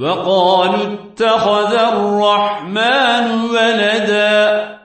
وقالوا اتخذ الرحمن ولدا.